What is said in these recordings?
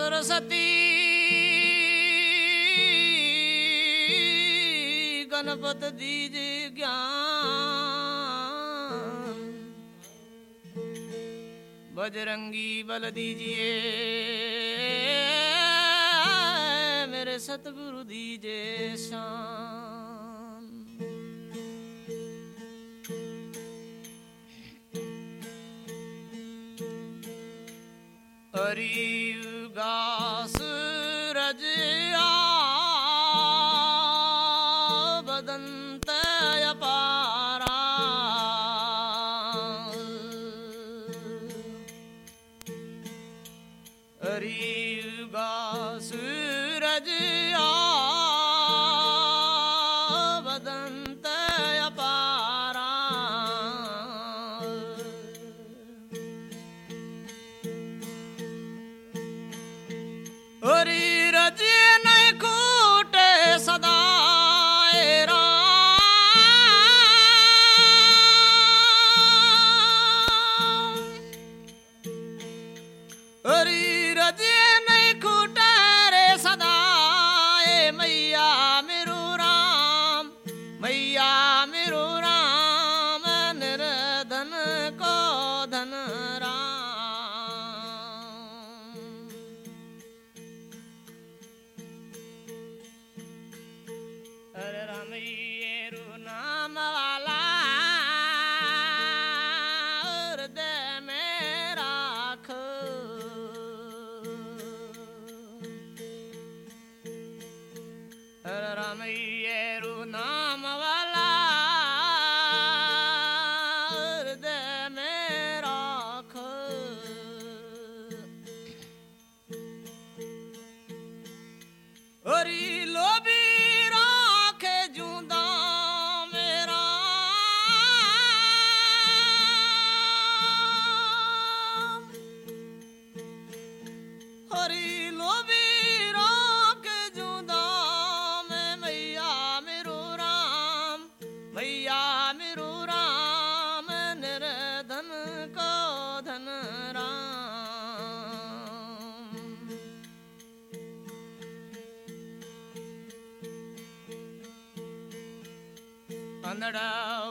Saraswati Ganpat these ज्ञान बजरंगी बल दीजिए मेरे सतगुरु दीजिए शान हरी Hariga Suradu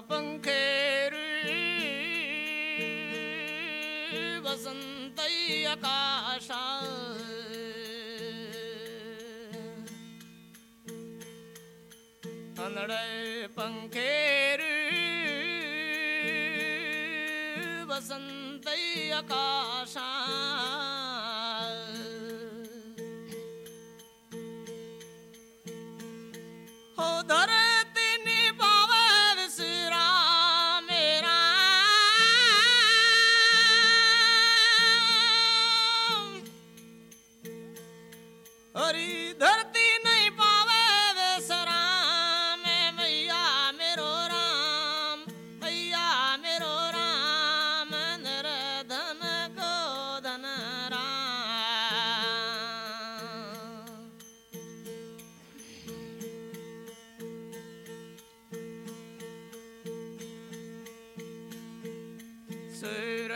पङ्खेरु वसन्त आकाशा पङ्खेरु वसन्तै आकाशा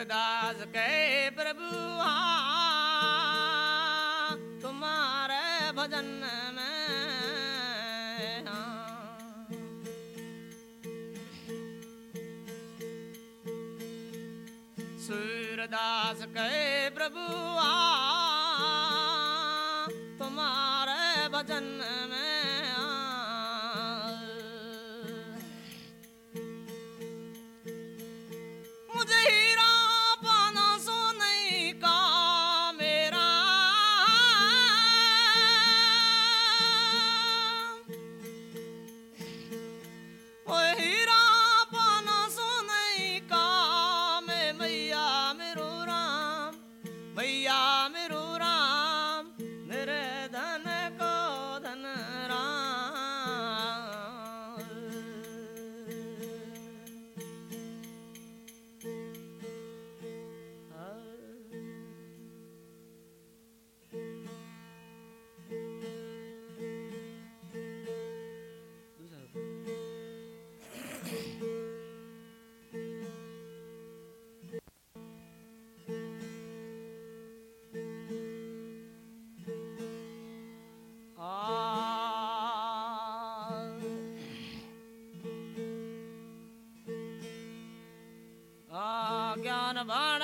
गुरदास कहे प्रभु हाँ।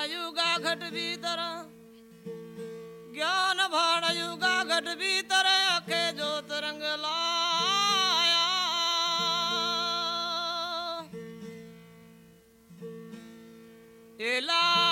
युगा घट भीतर। ज्ञान भाणयुगा घट भीतर अखे जोत रंग लाया। एला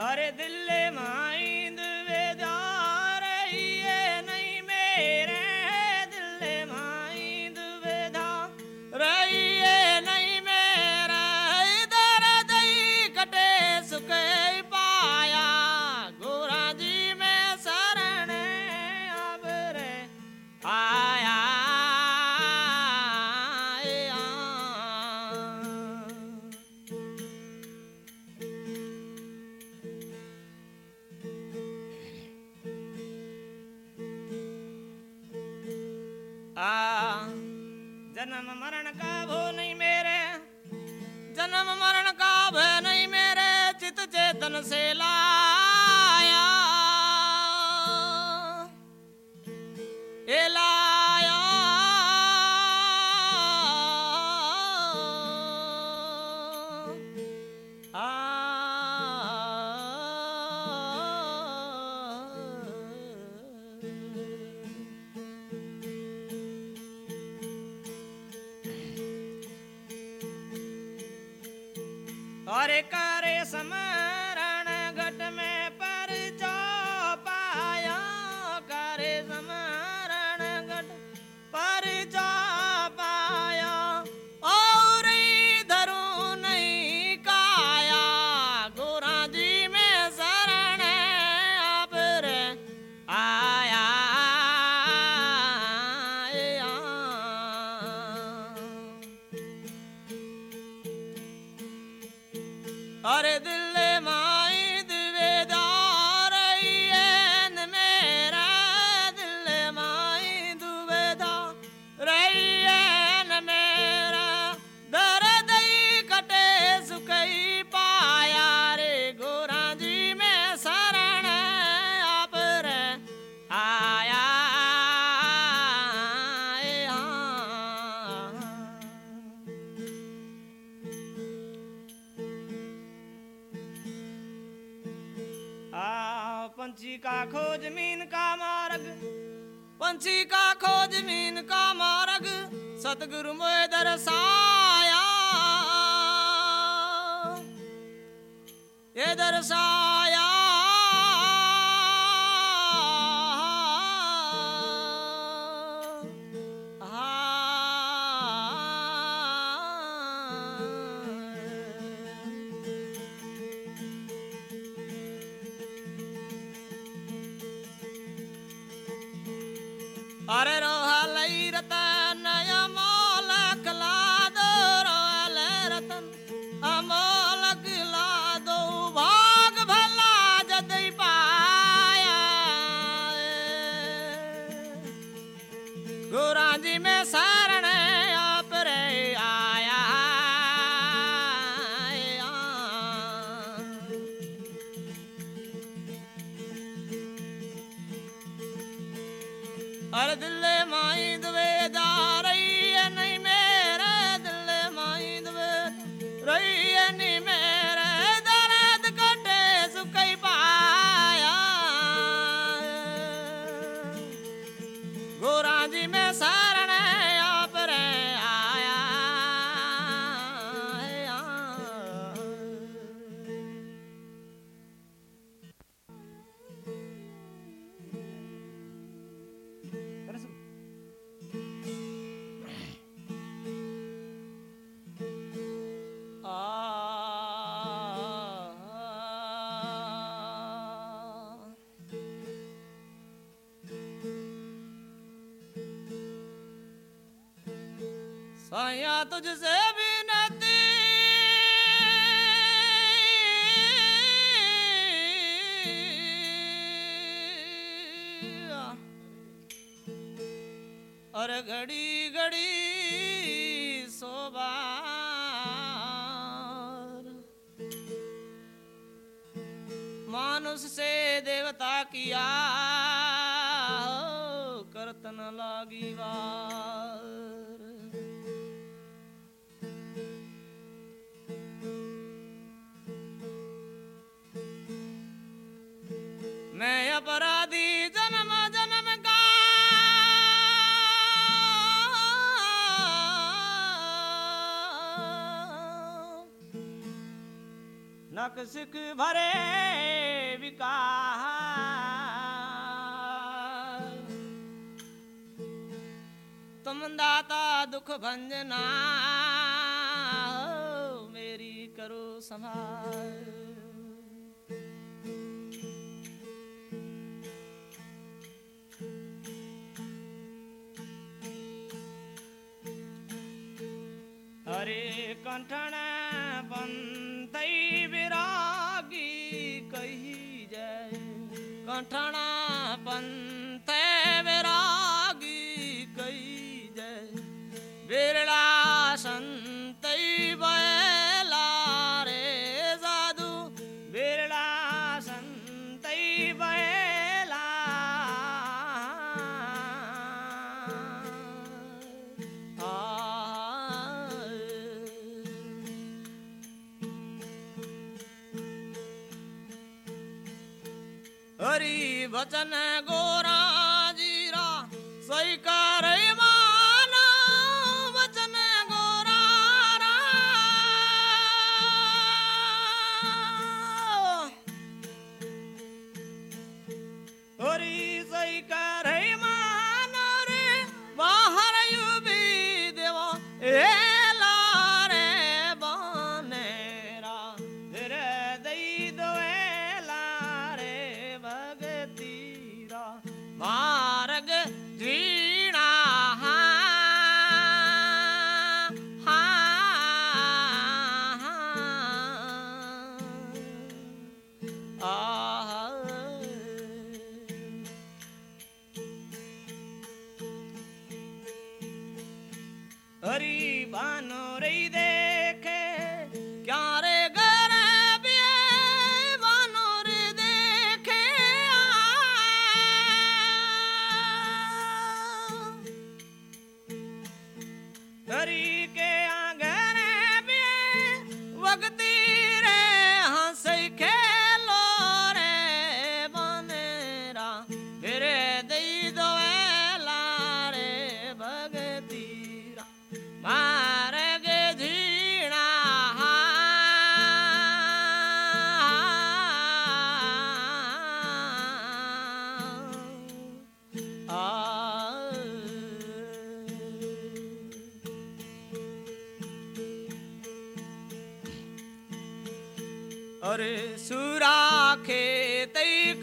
अरे दिल्ले माँ Are roha साया तुझसे भी बिनती अरे घड़ी घड़ी अपराधी जन्म जन्म का। नकसिक भरे विकार। तुम दाता दुख भंजना। Ratanago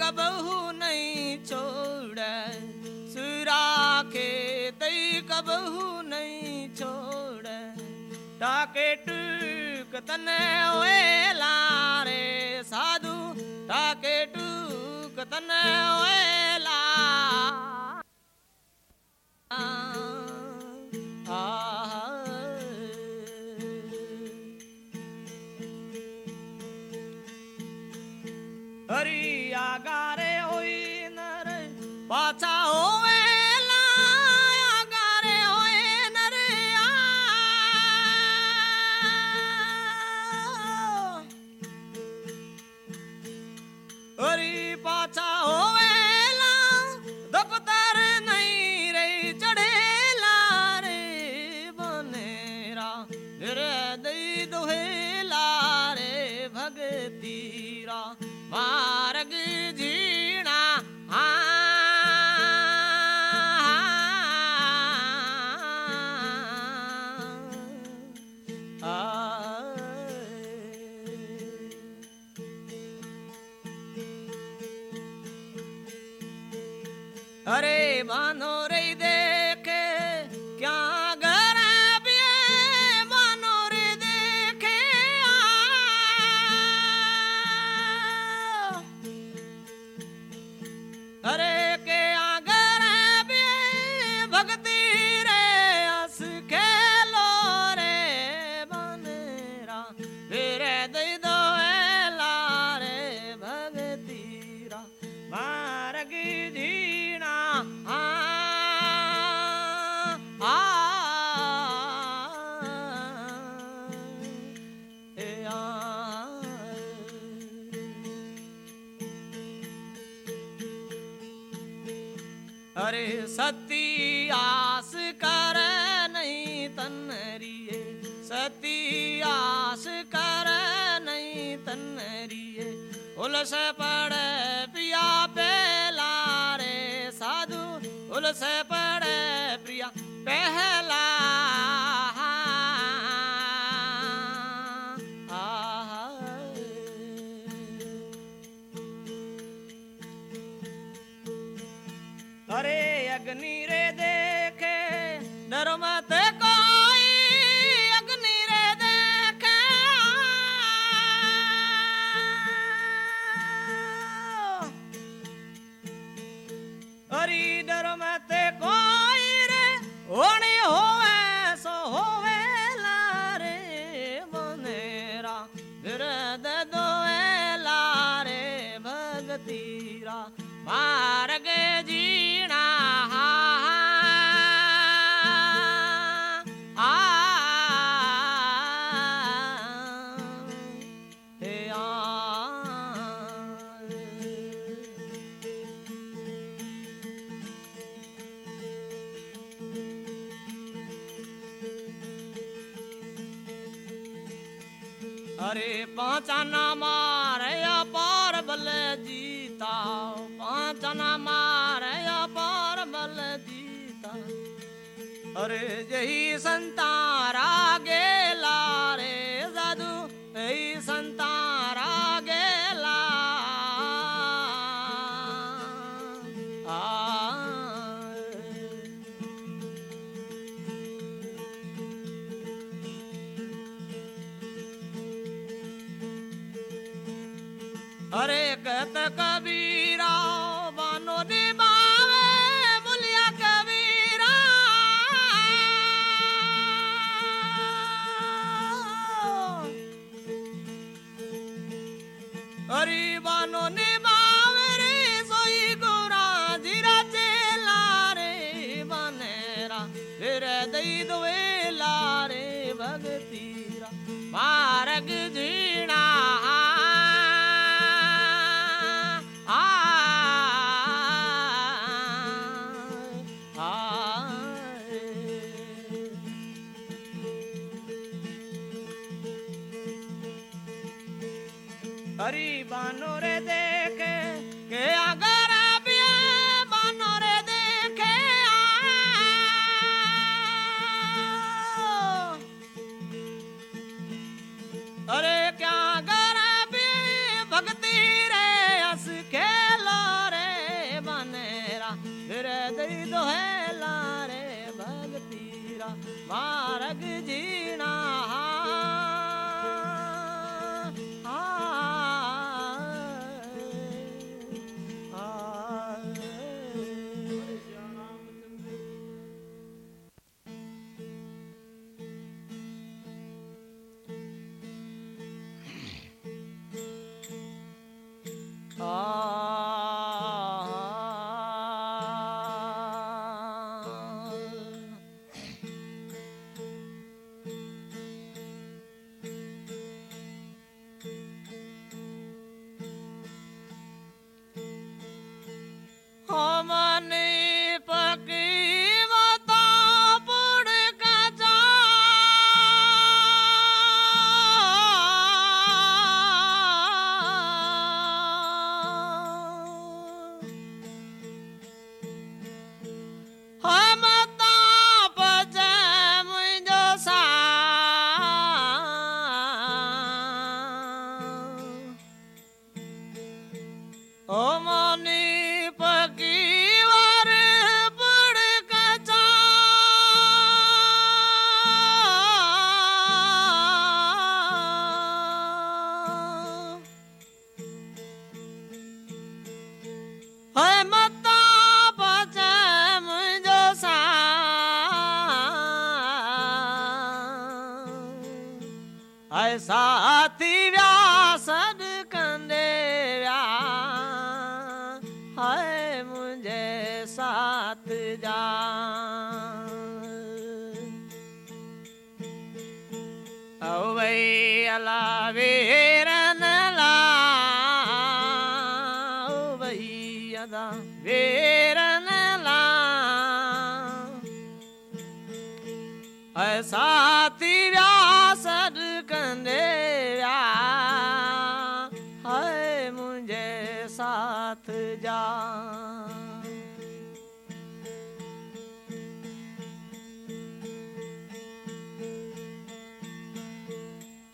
कबहू नहीं छोड़। सुरा तई कबहू नहीं छोड़। टाके टूक तने ओए लारे साधु। टाके टूक तने ओए ला भगते से पड़े प्रिया पहला। अरे अग्नि रे देखे नर्मदे पांचाना मार या पार बल जीता पांचाना मार या पार बल जीता अरे, यही संतारा गेला रे de tira, Oh, my money.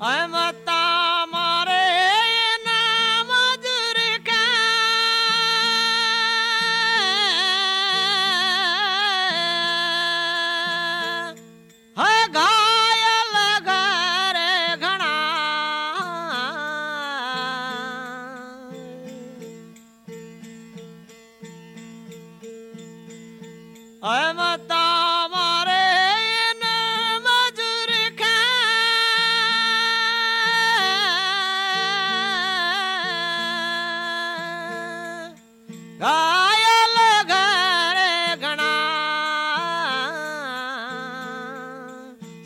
ह माता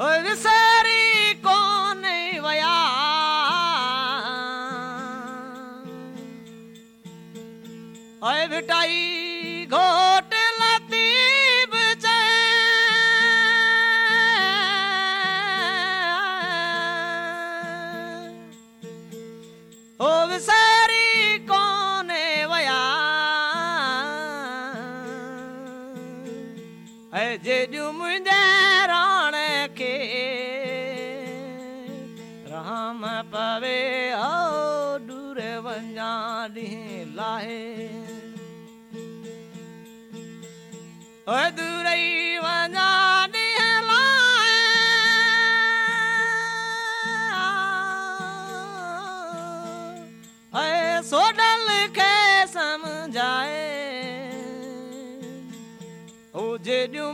विसरी कौन वया? अय भिटाई घो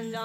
and